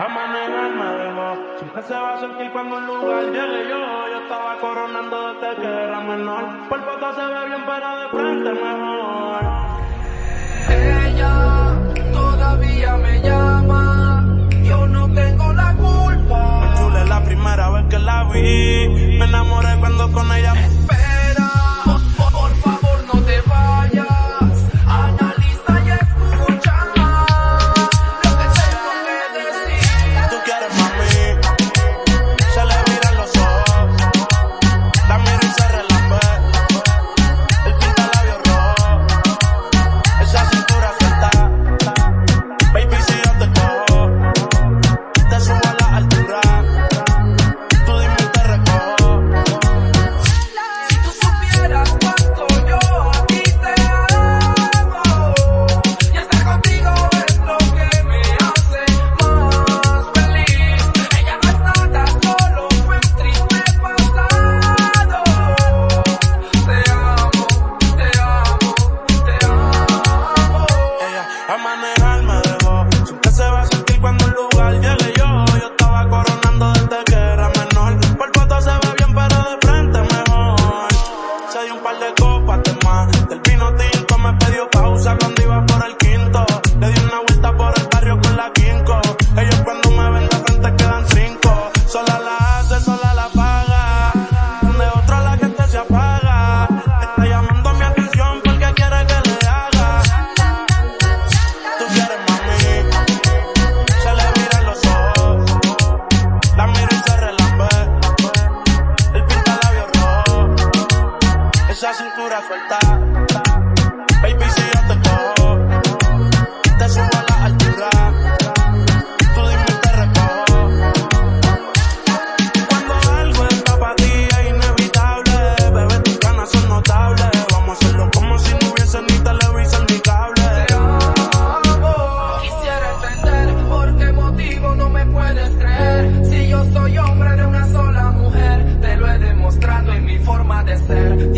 a manejar me dejó. Siempre se va a sentir cuando un lugar llegue yo. Yo estaba coronando desde que era menor. Por foto se ve bien, pero de frente mejor. Ella todavía me llama. Esa cintura suelta. Baby, si yo te cojo, te subo a la altura. Tú dime te recojo. Cuando algo está para ti es inevitable, bebé, tus ganas son notables. Vamos a hacerlo como si no hubiese ni televisor ni cable. Te. Quisiera entender por qué motivo no me puedes creer. Si yo soy hombre de una sola mujer, te lo he demostrado en mi forma de ser.